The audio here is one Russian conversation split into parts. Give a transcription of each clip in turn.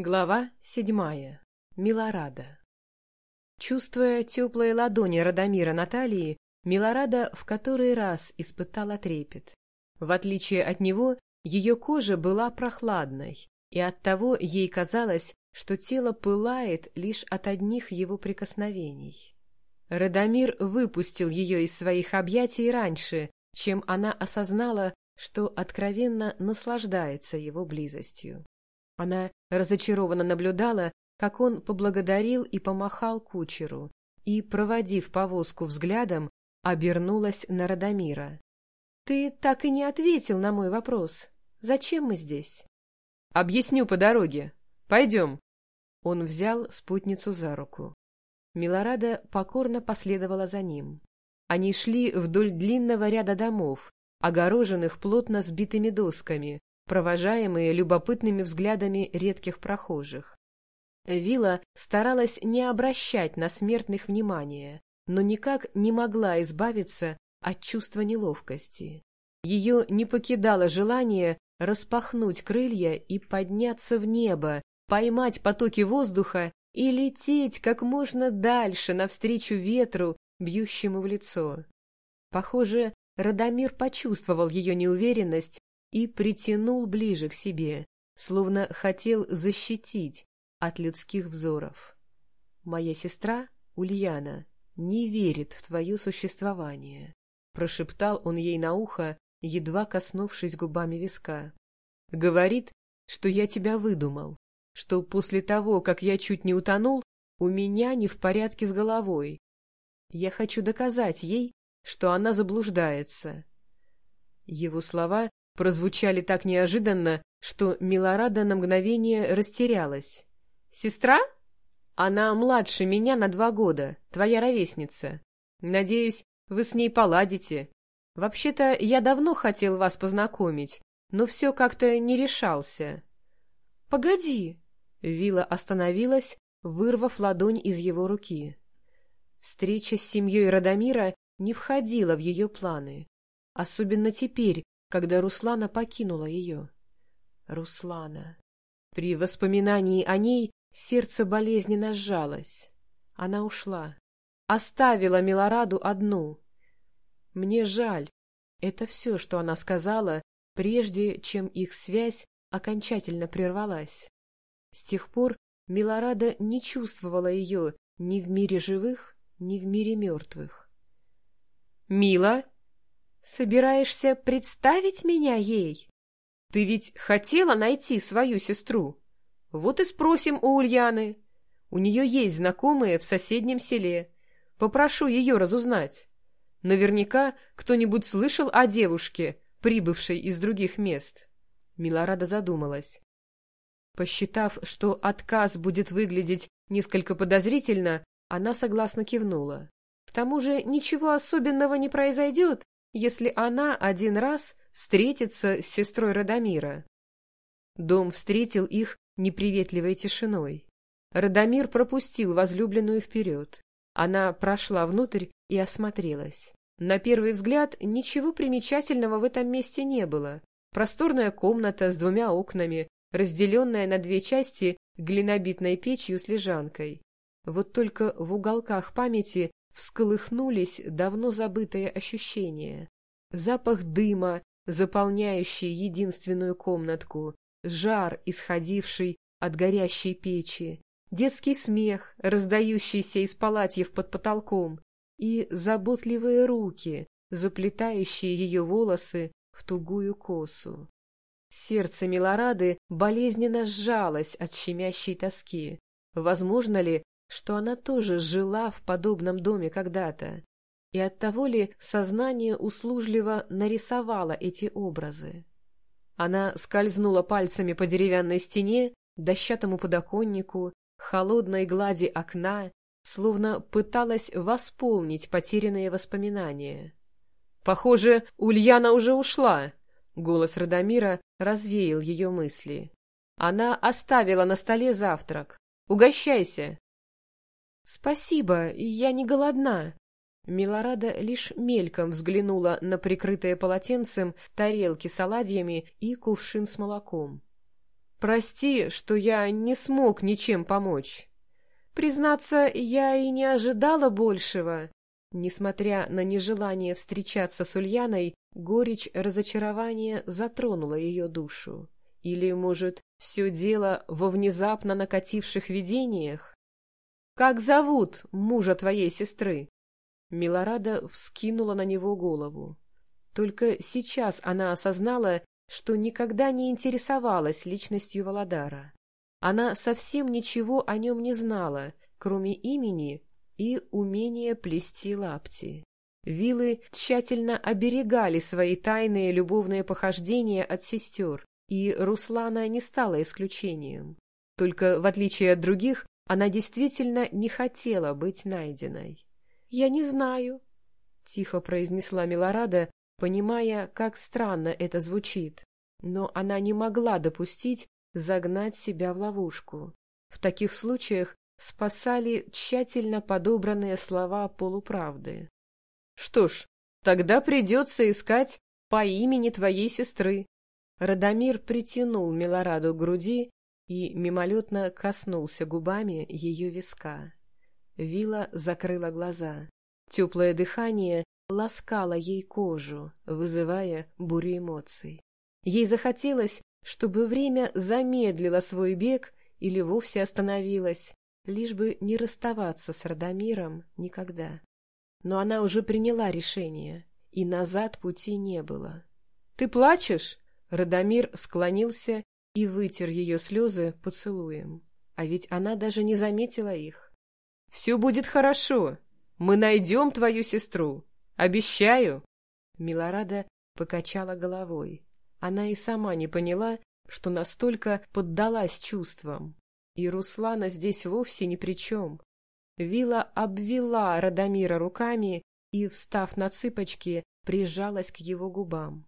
Глава седьмая. Милорада. Чувствуя теплые ладони Радомира Натальи, Милорада в который раз испытала трепет. В отличие от него, ее кожа была прохладной, и оттого ей казалось, что тело пылает лишь от одних его прикосновений. Радомир выпустил ее из своих объятий раньше, чем она осознала, что откровенно наслаждается его близостью. Она разочарованно наблюдала, как он поблагодарил и помахал кучеру, и, проводив повозку взглядом, обернулась на Радомира. — Ты так и не ответил на мой вопрос. Зачем мы здесь? — Объясню по дороге. Пойдем. Он взял спутницу за руку. Милорада покорно последовала за ним. Они шли вдоль длинного ряда домов, огороженных плотно сбитыми досками, провожаемые любопытными взглядами редких прохожих. Вилла старалась не обращать на смертных внимания, но никак не могла избавиться от чувства неловкости. Ее не покидало желание распахнуть крылья и подняться в небо, поймать потоки воздуха и лететь как можно дальше навстречу ветру, бьющему в лицо. Похоже, Радомир почувствовал ее неуверенность и притянул ближе к себе, словно хотел защитить от людских взоров. «Моя сестра, Ульяна, не верит в твое существование», — прошептал он ей на ухо, едва коснувшись губами виска. «Говорит, что я тебя выдумал, что после того, как я чуть не утонул, у меня не в порядке с головой. Я хочу доказать ей, что она заблуждается». Его слова прозвучали так неожиданно, что Милорада на мгновение растерялась. «Сестра? Она младше меня на два года, твоя ровесница. Надеюсь, вы с ней поладите. Вообще-то я давно хотел вас познакомить, но все как-то не решался». «Погоди!» Вилла остановилась, вырвав ладонь из его руки. Встреча с семьей Радомира не входила в ее планы. Особенно теперь, когда Руслана покинула ее. Руслана. При воспоминании о ней сердце болезненно сжалось. Она ушла. Оставила Милораду одну. Мне жаль. Это все, что она сказала, прежде чем их связь окончательно прервалась. С тех пор Милорада не чувствовала ее ни в мире живых, ни в мире мертвых. «Мила!» Собираешься представить меня ей? Ты ведь хотела найти свою сестру. Вот и спросим у Ульяны. У нее есть знакомые в соседнем селе. Попрошу ее разузнать. Наверняка кто-нибудь слышал о девушке, прибывшей из других мест. Милорада задумалась. Посчитав, что отказ будет выглядеть несколько подозрительно, она согласно кивнула. К тому же ничего особенного не произойдет, если она один раз встретится с сестрой Радомира. Дом встретил их неприветливой тишиной. Радомир пропустил возлюбленную вперед. Она прошла внутрь и осмотрелась. На первый взгляд ничего примечательного в этом месте не было. Просторная комната с двумя окнами, разделенная на две части глинобитной печью с лежанкой. Вот только в уголках памяти всколыхнулись давно забытые ощущения. Запах дыма, заполняющий единственную комнатку, жар, исходивший от горящей печи, детский смех, раздающийся из палатьев под потолком, и заботливые руки, заплетающие ее волосы в тугую косу. Сердце Милорады болезненно сжалось от щемящей тоски. Возможно ли, что она тоже жила в подобном доме когда-то, и оттого ли сознание услужливо нарисовало эти образы. Она скользнула пальцами по деревянной стене, дощатому подоконнику, холодной глади окна, словно пыталась восполнить потерянные воспоминания. «Похоже, Ульяна уже ушла!» Голос Радомира развеял ее мысли. Она оставила на столе завтрак. «Угощайся!» «Спасибо, я не голодна». Милорада лишь мельком взглянула на прикрытые полотенцем тарелки с оладьями и кувшин с молоком. Прости, что я не смог ничем помочь. Признаться, я и не ожидала большего. Несмотря на нежелание встречаться с Ульяной, горечь разочарования затронула ее душу. Или, может, все дело во внезапно накативших видениях? «Как зовут мужа твоей сестры?» Милорада вскинула на него голову. Только сейчас она осознала, что никогда не интересовалась личностью Володара. Она совсем ничего о нем не знала, кроме имени и умения плести лапти. Вилы тщательно оберегали свои тайные любовные похождения от сестер, и Руслана не стала исключением. Только, в отличие от других, она действительно не хотела быть найденной. «Я не знаю», — тихо произнесла Милорада, понимая, как странно это звучит. Но она не могла допустить загнать себя в ловушку. В таких случаях спасали тщательно подобранные слова полуправды. «Что ж, тогда придется искать по имени твоей сестры», Радомир притянул Милораду к груди и мимолетно коснулся губами ее виска. Вила закрыла глаза. Теплое дыхание ласкало ей кожу, вызывая бурю эмоций. Ей захотелось, чтобы время замедлило свой бег или вовсе остановилось, лишь бы не расставаться с Радомиром никогда. Но она уже приняла решение, и назад пути не было. — Ты плачешь? Радомир склонился и вытер ее слезы поцелуем. А ведь она даже не заметила их. «Все будет хорошо. Мы найдем твою сестру. Обещаю!» Милорада покачала головой. Она и сама не поняла, что настолько поддалась чувствам. И Руслана здесь вовсе ни при чем. Вила обвела Радомира руками и, встав на цыпочки, прижалась к его губам.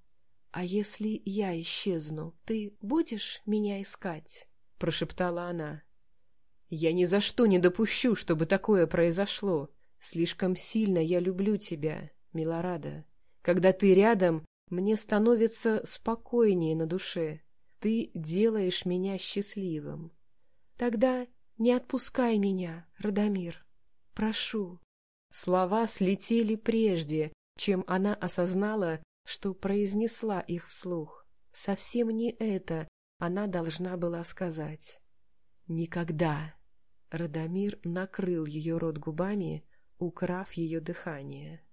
«А если я исчезну, ты будешь меня искать?» — прошептала она. «Я ни за что не допущу, чтобы такое произошло. Слишком сильно я люблю тебя, Милорада. Когда ты рядом, мне становится спокойнее на душе. Ты делаешь меня счастливым. Тогда не отпускай меня, Радомир. Прошу». Слова слетели прежде, чем она осознала, что произнесла их вслух. Совсем не это она должна была сказать. «Никогда!» Радомир накрыл ее рот губами, украв ее дыхание.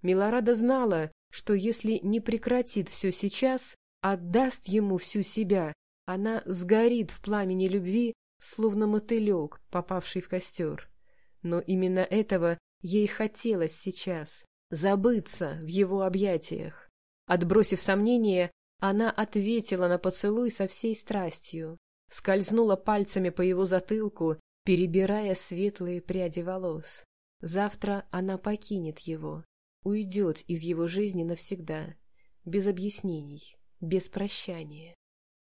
Милорада знала, что если не прекратит все сейчас, отдаст ему всю себя, она сгорит в пламени любви, словно мотылек, попавший в костер. Но именно этого ей хотелось сейчас, забыться в его объятиях. Отбросив сомнения, она ответила на поцелуй со всей страстью, скользнула пальцами по его затылку, перебирая светлые пряди волос. Завтра она покинет его, уйдет из его жизни навсегда, без объяснений, без прощания.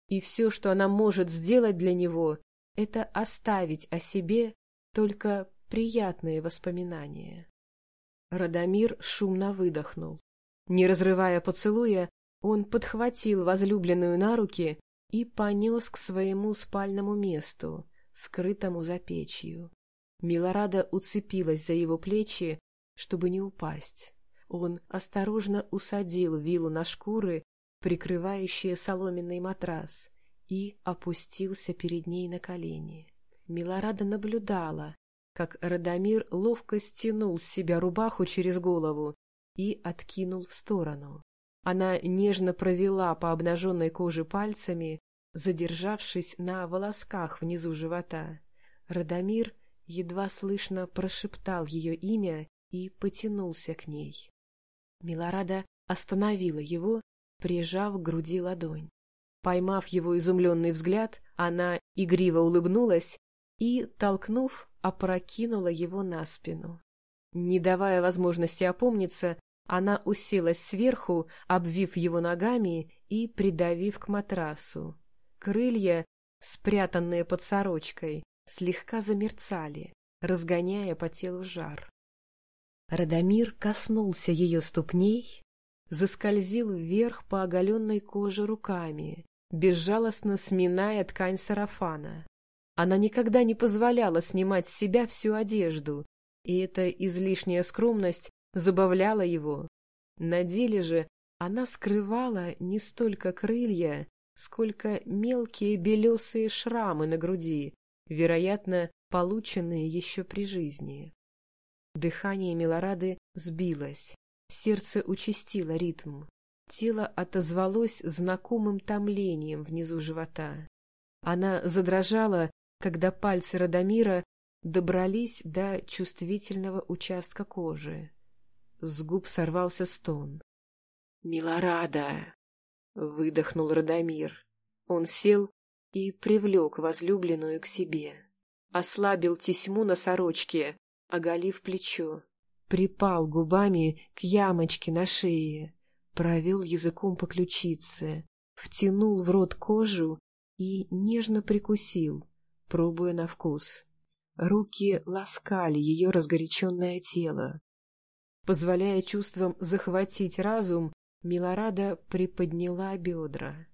И все, что она может сделать для него, это оставить о себе только приятные воспоминания. Радомир шумно выдохнул. Не разрывая поцелуя, он подхватил возлюбленную на руки и понес к своему спальному месту, скрытому за печью. Милорада уцепилась за его плечи, чтобы не упасть. Он осторожно усадил вилу на шкуры, прикрывающие соломенный матрас, и опустился перед ней на колени. Милорада наблюдала, как Радомир ловко стянул с себя рубаху через голову и откинул в сторону. Она нежно провела по обнаженной коже пальцами, задержавшись на волосках внизу живота. Радомир едва слышно прошептал ее имя и потянулся к ней. Милорада остановила его, прижав к груди ладонь. Поймав его изумленный взгляд, она игриво улыбнулась и, толкнув, опрокинула его на спину. Не давая возможности опомниться, она уселась сверху, обвив его ногами и придавив к матрасу. Крылья, спрятанные под сорочкой, слегка замерцали, разгоняя по телу жар. Радомир коснулся ее ступней, заскользил вверх по оголенной коже руками, безжалостно сминая ткань сарафана. Она никогда не позволяла снимать с себя всю одежду, и эта излишняя скромность забавляла его. На деле же она скрывала не столько крылья, сколько мелкие белесые шрамы на груди, вероятно, полученные еще при жизни. Дыхание Милорады сбилось, сердце участило ритм. Тело отозвалось знакомым томлением внизу живота. Она задрожала, когда пальцы Радомира добрались до чувствительного участка кожи. С губ сорвался стон. «Милорада!» — выдохнул Радомир. Он сел и привлек возлюбленную к себе. Ослабил тесьму на сорочке, оголив плечо. Припал губами к ямочке на шее провел языком по ключице, втянул в рот кожу и нежно прикусил, пробуя на вкус. Руки ласкали ее разгоряченное тело. Позволяя чувствам захватить разум, Милорада приподняла бедра.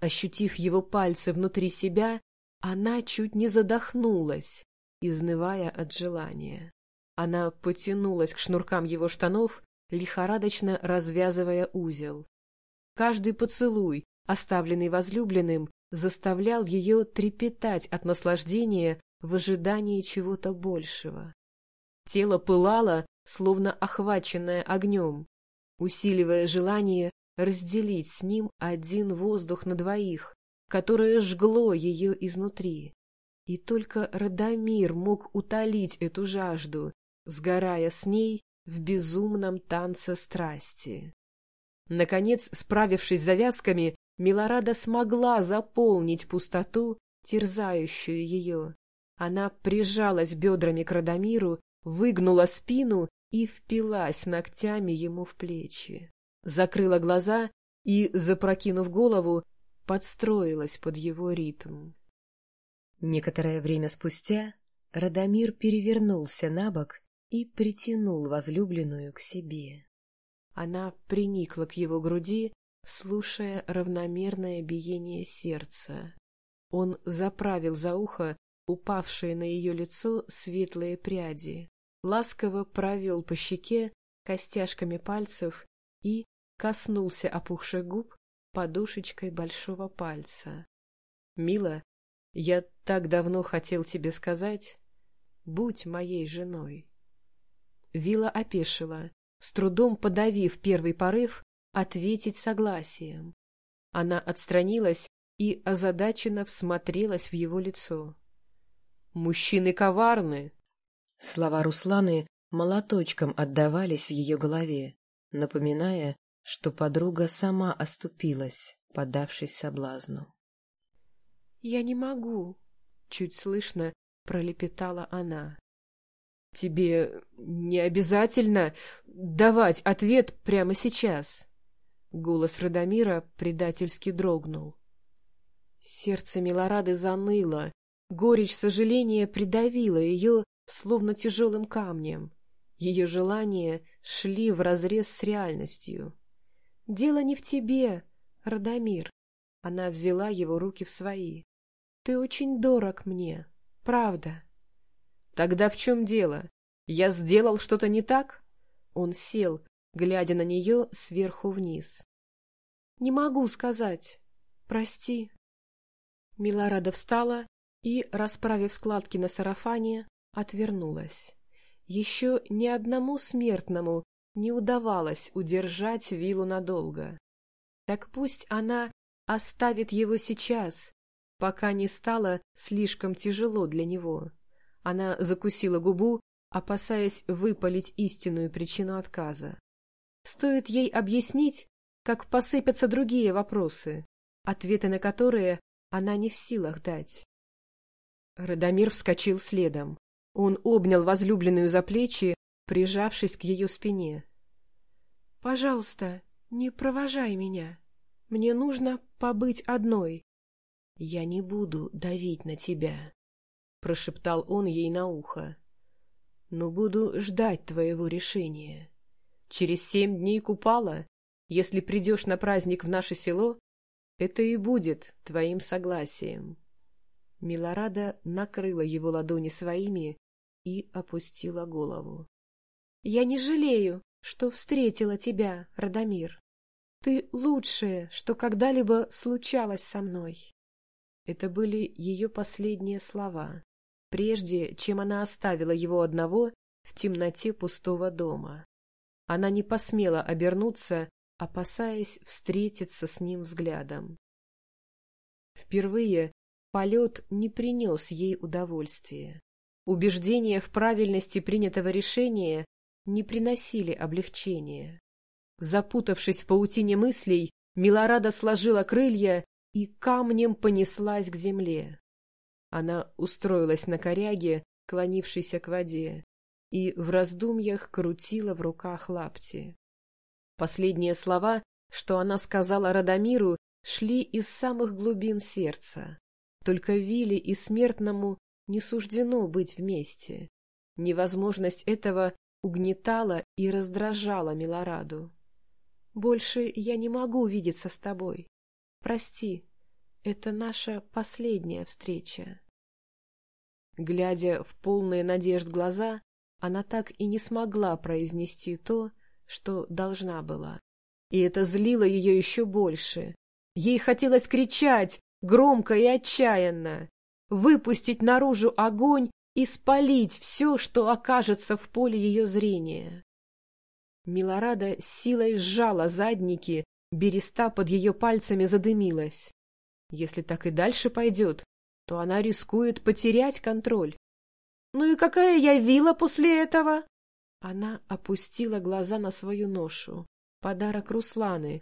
Ощутив его пальцы внутри себя, она чуть не задохнулась, изнывая от желания. Она потянулась к шнуркам его штанов лихорадочно развязывая узел. Каждый поцелуй, оставленный возлюбленным, заставлял ее трепетать от наслаждения в ожидании чего-то большего. Тело пылало, словно охваченное огнем, усиливая желание разделить с ним один воздух на двоих, которое жгло ее изнутри. И только Радомир мог утолить эту жажду, сгорая с ней в безумном танце страсти. Наконец, справившись с завязками, Милорада смогла заполнить пустоту, терзающую ее. Она прижалась бедрами к Радомиру, выгнула спину и впилась ногтями ему в плечи. Закрыла глаза и, запрокинув голову, подстроилась под его ритм. Некоторое время спустя Радомир перевернулся на бок и притянул возлюбленную к себе. Она приникла к его груди, слушая равномерное биение сердца. Он заправил за ухо упавшие на ее лицо светлые пряди, ласково провел по щеке костяшками пальцев и коснулся опухших губ подушечкой большого пальца. «Мила, я так давно хотел тебе сказать, будь моей женой». Вила опешила, с трудом подавив первый порыв, ответить согласием. Она отстранилась и озадаченно всмотрелась в его лицо. «Мужчины коварны!» Слова Русланы молоточком отдавались в ее голове, напоминая, что подруга сама оступилась, подавшись соблазну. «Я не могу», — чуть слышно пролепетала она. Тебе не обязательно давать ответ прямо сейчас. Голос Радомира предательски дрогнул. Сердце Милорады заныло, горечь сожаления придавила ее, словно тяжелым камнем. Ее желания шли вразрез с реальностью. «Дело не в тебе, Радомир». Она взяла его руки в свои. «Ты очень дорог мне, правда». Тогда в чем дело? Я сделал что-то не так? Он сел, глядя на нее сверху вниз. Не могу сказать. Прости. Милорада встала и, расправив складки на сарафане, отвернулась. Еще ни одному смертному не удавалось удержать вилу надолго. Так пусть она оставит его сейчас, пока не стало слишком тяжело для него. Она закусила губу, опасаясь выпалить истинную причину отказа. Стоит ей объяснить, как посыпятся другие вопросы, ответы на которые она не в силах дать. Радомир вскочил следом. Он обнял возлюбленную за плечи, прижавшись к ее спине. — Пожалуйста, не провожай меня. Мне нужно побыть одной. — Я не буду давить на тебя прошептал он ей на ухо. Но буду ждать твоего решения. Через семь дней купала. Если придешь на праздник в наше село, Это и будет твоим согласием. Милорада накрыла его ладони своими и опустила голову. — Я не жалею, что встретила тебя, Радомир. Ты лучшее, что когда-либо случалось со мной. Это были ее последние слова, прежде чем она оставила его одного в темноте пустого дома. Она не посмела обернуться, опасаясь встретиться с ним взглядом. Впервые полет не принес ей удовольствия. Убеждения в правильности принятого решения не приносили облегчения. Запутавшись в паутине мыслей, Милорада сложила крылья и камнем понеслась к земле. Она устроилась на коряге, клонившейся к воде, и в раздумьях крутила в руках лапти. Последние слова, что она сказала Радомиру, шли из самых глубин сердца. Только Вилли и Смертному не суждено быть вместе. Невозможность этого угнетала и раздражала Милораду. «Больше я не могу видеться с тобой. Прости, это наша последняя встреча». Глядя в полные надежд глаза, она так и не смогла произнести то, что должна была. И это злило ее еще больше. Ей хотелось кричать, громко и отчаянно, выпустить наружу огонь и спалить все, что окажется в поле ее зрения. Милорада силой сжала задники, береста под ее пальцами задымилась. Если так и дальше пойдет, то она рискует потерять контроль. «Ну и какая я вилла после этого?» Она опустила глаза на свою ношу. Подарок Русланы,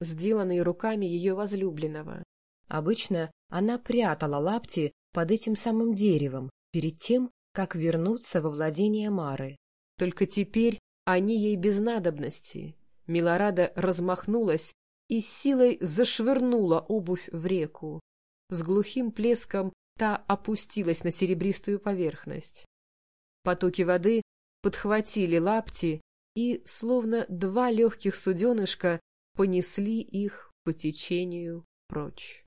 сделанный руками ее возлюбленного. Обычно она прятала лапти под этим самым деревом перед тем, как вернуться во владение Мары. Только теперь они ей без надобности. Милорада размахнулась и силой зашвырнула обувь в реку. С глухим плеском та опустилась на серебристую поверхность. Потоки воды подхватили лапти и, словно два легких суденышка, понесли их по течению прочь.